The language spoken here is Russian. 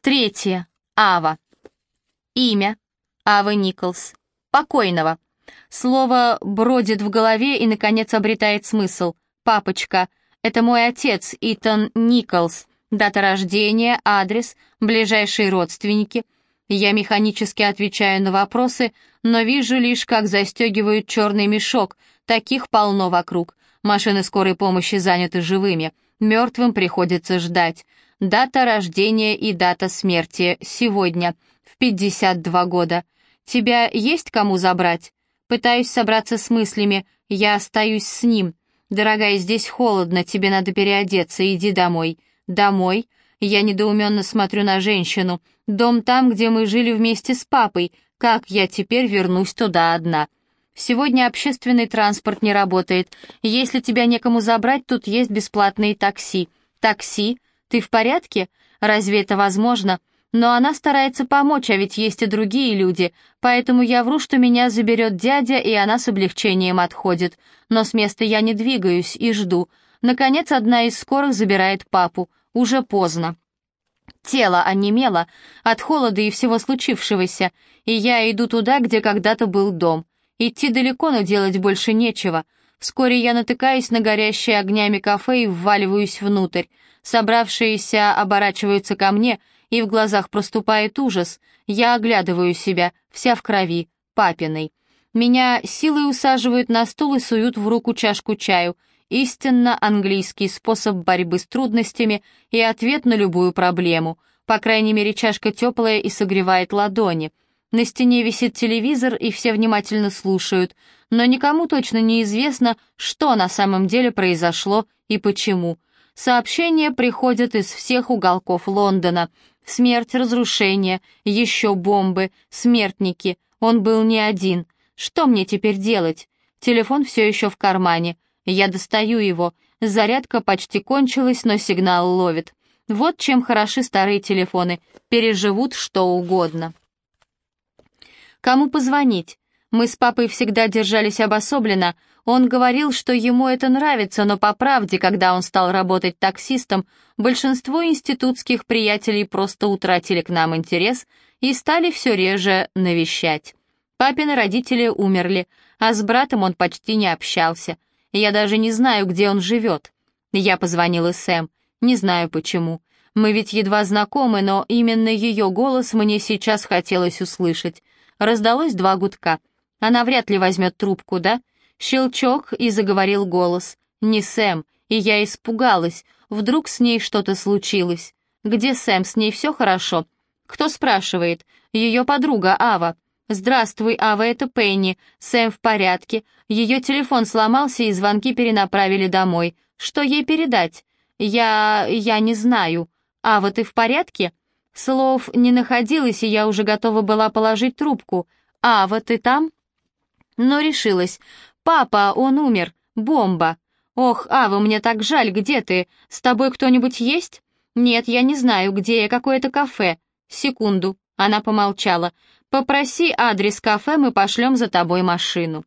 Третье. Ава. Имя. Ава Николс. Покойного. Слово бродит в голове и, наконец, обретает смысл. Папочка. Это мой отец, Итан Николс. Дата рождения, адрес, ближайшие родственники. Я механически отвечаю на вопросы, но вижу лишь, как застегивают черный мешок. Таких полно вокруг. Машины скорой помощи заняты живыми. Мертвым приходится ждать. Дата рождения и дата смерти. Сегодня. В 52 года. Тебя есть кому забрать? Пытаюсь собраться с мыслями. Я остаюсь с ним. Дорогая, здесь холодно, тебе надо переодеться, иди домой. Домой? Я недоуменно смотрю на женщину. Дом там, где мы жили вместе с папой. Как я теперь вернусь туда одна? Сегодня общественный транспорт не работает. Если тебя некому забрать, тут есть бесплатные такси. Такси? Ты в порядке? Разве это возможно? Но она старается помочь, а ведь есть и другие люди, поэтому я вру, что меня заберет дядя, и она с облегчением отходит. Но с места я не двигаюсь и жду. Наконец, одна из скорых забирает папу. Уже поздно. Тело онемело от холода и всего случившегося, и я иду туда, где когда-то был дом. Идти далеко, но делать больше нечего. Вскоре я натыкаюсь на горящее огнями кафе и вваливаюсь внутрь. Собравшиеся оборачиваются ко мне, и в глазах проступает ужас. Я оглядываю себя, вся в крови, папиной. Меня силой усаживают на стул и суют в руку чашку чаю. Истинно английский способ борьбы с трудностями и ответ на любую проблему. По крайней мере, чашка теплая и согревает ладони. На стене висит телевизор, и все внимательно слушают, но никому точно не известно, что на самом деле произошло и почему. Сообщения приходят из всех уголков Лондона. Смерть, разрушение, еще бомбы, смертники. Он был не один. Что мне теперь делать? Телефон все еще в кармане. Я достаю его. Зарядка почти кончилась, но сигнал ловит. Вот чем хороши старые телефоны. Переживут что угодно. Кому позвонить? Мы с папой всегда держались обособленно. Он говорил, что ему это нравится, но по правде, когда он стал работать таксистом, большинство институтских приятелей просто утратили к нам интерес и стали все реже навещать. Папины родители умерли, а с братом он почти не общался. Я даже не знаю, где он живет. Я позвонила Сэм. Не знаю почему. Мы ведь едва знакомы, но именно ее голос мне сейчас хотелось услышать. Раздалось два гудка. Она вряд ли возьмет трубку, да? Щелчок, и заговорил голос. Не Сэм, и я испугалась. Вдруг с ней что-то случилось. Где Сэм, с ней все хорошо? Кто спрашивает? Ее подруга Ава. «Здравствуй, Ава, это Пенни. Сэм в порядке. Ее телефон сломался, и звонки перенаправили домой. Что ей передать?» «Я... я не знаю. Ава, ты в порядке?» Слов не находилось, и я уже готова была положить трубку. «Ава, ты там?» Но решилась. «Папа, он умер. Бомба. Ох, Ава, мне так жаль, где ты? С тобой кто-нибудь есть?» «Нет, я не знаю, где я, какое-то кафе». «Секунду». Она помолчала. «Попроси адрес кафе, мы пошлем за тобой машину».